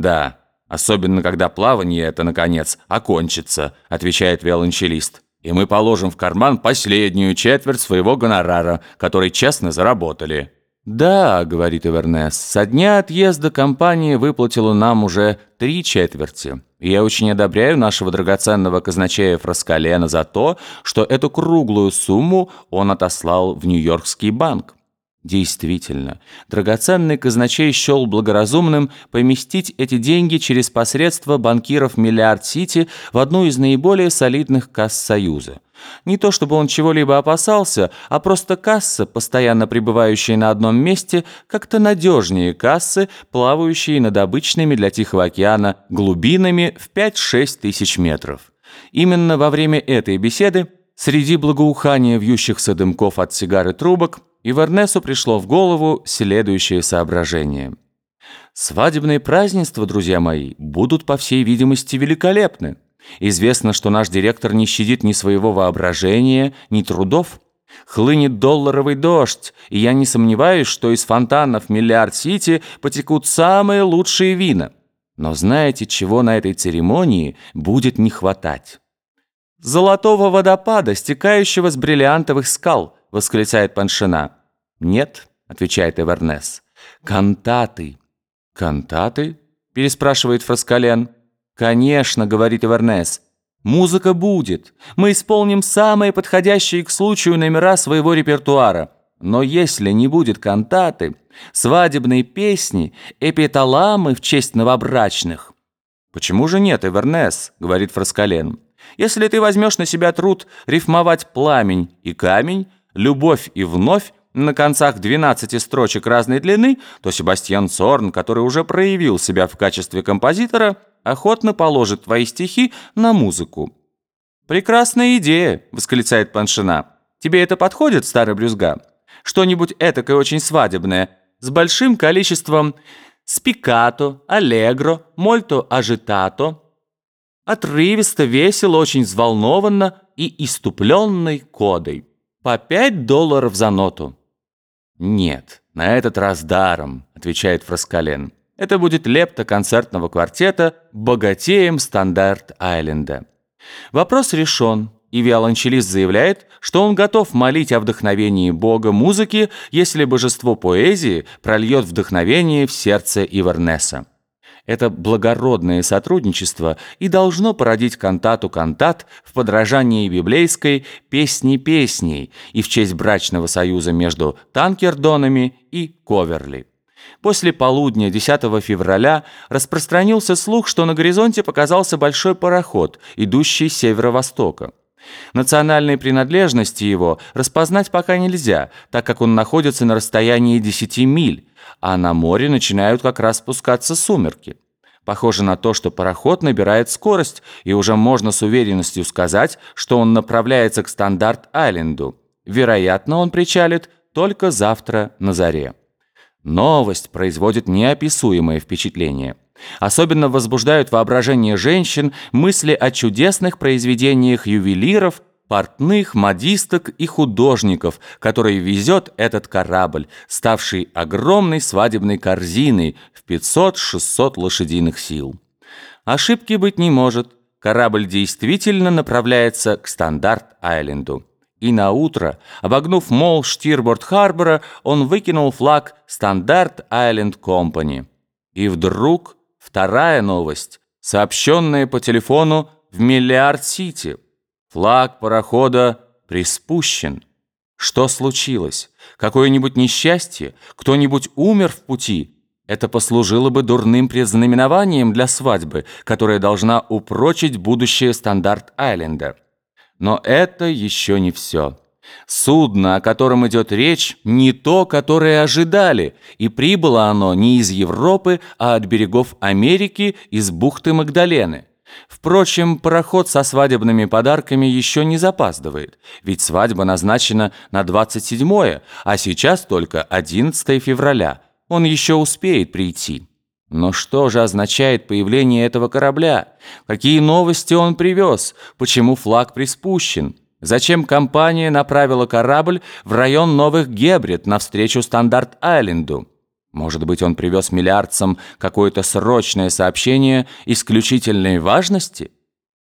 «Да, особенно когда плавание это, наконец, окончится», отвечает виолончелист. «И мы положим в карман последнюю четверть своего гонорара, который честно заработали». «Да», — говорит Эвернес, — «со дня отъезда компания выплатила нам уже три четверти. Я очень одобряю нашего драгоценного казначея Фраскалена за то, что эту круглую сумму он отослал в Нью-Йоркский банк». Действительно, драгоценный казначей счел благоразумным поместить эти деньги через посредство банкиров Миллиард Сити в одну из наиболее солидных касс Союза. Не то чтобы он чего-либо опасался, а просто касса, постоянно пребывающая на одном месте, как-то надежнее кассы, плавающие над обычными для Тихого океана глубинами в 5-6 тысяч метров. Именно во время этой беседы, среди благоухания вьющихся дымков от сигары трубок, Ивернесу пришло в голову следующее соображение. «Свадебные празднества, друзья мои, будут, по всей видимости, великолепны. Известно, что наш директор не щадит ни своего воображения, ни трудов. Хлынет долларовый дождь, и я не сомневаюсь, что из фонтанов Миллиард-Сити потекут самые лучшие вина. Но знаете, чего на этой церемонии будет не хватать? «Золотого водопада, стекающего с бриллиантовых скал», — восклицает Паншина. «Нет», — отвечает Эвернес. «Кантаты». «Кантаты?» — переспрашивает Фраскален. «Конечно», — говорит Эвернес. «Музыка будет. Мы исполним самые подходящие к случаю номера своего репертуара. Но если не будет кантаты, свадебные песни, эпиталамы в честь новобрачных...» «Почему же нет, Эвернес?» — говорит Фраскален. «Если ты возьмешь на себя труд рифмовать пламень и камень, любовь и вновь, на концах 12 строчек разной длины, то Себастьян Сорн, который уже проявил себя в качестве композитора, охотно положит твои стихи на музыку. «Прекрасная идея!» — восклицает Паншина. «Тебе это подходит, старый брюзга? Что-нибудь этакое очень свадебное, с большим количеством спикато, аллегро, мольто ажитато, отрывисто, весело, очень взволнованно и иступленной кодой. По пять долларов за ноту». «Нет, на этот раз даром», — отвечает Фраскален. «Это будет лепта концертного квартета «Богатеем Стандарт-Айленда». Вопрос решен, и виолончелист заявляет, что он готов молить о вдохновении Бога музыки, если божество поэзии прольет вдохновение в сердце Ивернеса. Это благородное сотрудничество и должно породить кантату кантат в подражании библейской «Песни песней» и в честь брачного союза между Танкердонами и Коверли. После полудня 10 февраля распространился слух, что на горизонте показался большой пароход, идущий с северо-востока. Национальной принадлежности его распознать пока нельзя, так как он находится на расстоянии 10 миль, а на море начинают как раз спускаться сумерки. Похоже на то, что пароход набирает скорость, и уже можно с уверенностью сказать, что он направляется к Стандарт-Айленду. Вероятно, он причалит только завтра на заре. Новость производит неописуемое впечатление. Особенно возбуждают воображение женщин мысли о чудесных произведениях ювелиров, портных, модисток и художников, которые везет этот корабль, ставший огромной свадебной корзиной в 500-600 лошадиных сил. Ошибки быть не может. Корабль действительно направляется к Стандарт-Айленду. И на утро, обогнув мол Штирборд-Харбора, он выкинул флаг Стандарт-Айленд Компани. И вдруг вторая новость, сообщенная по телефону в Миллиард-Сити – Флаг парохода приспущен. Что случилось? Какое-нибудь несчастье? Кто-нибудь умер в пути? Это послужило бы дурным предзнаменованием для свадьбы, которая должна упрочить будущее стандарт Айленда. Но это еще не все. Судно, о котором идет речь, не то, которое ожидали, и прибыло оно не из Европы, а от берегов Америки, из бухты Магдалены. Впрочем, пароход со свадебными подарками еще не запаздывает, ведь свадьба назначена на 27 а сейчас только 11 февраля. Он еще успеет прийти. Но что же означает появление этого корабля? Какие новости он привез? Почему флаг приспущен? Зачем компания направила корабль в район Новых Гебрид навстречу Стандарт-Айленду? Может быть, он привез миллиардцам какое-то срочное сообщение исключительной важности?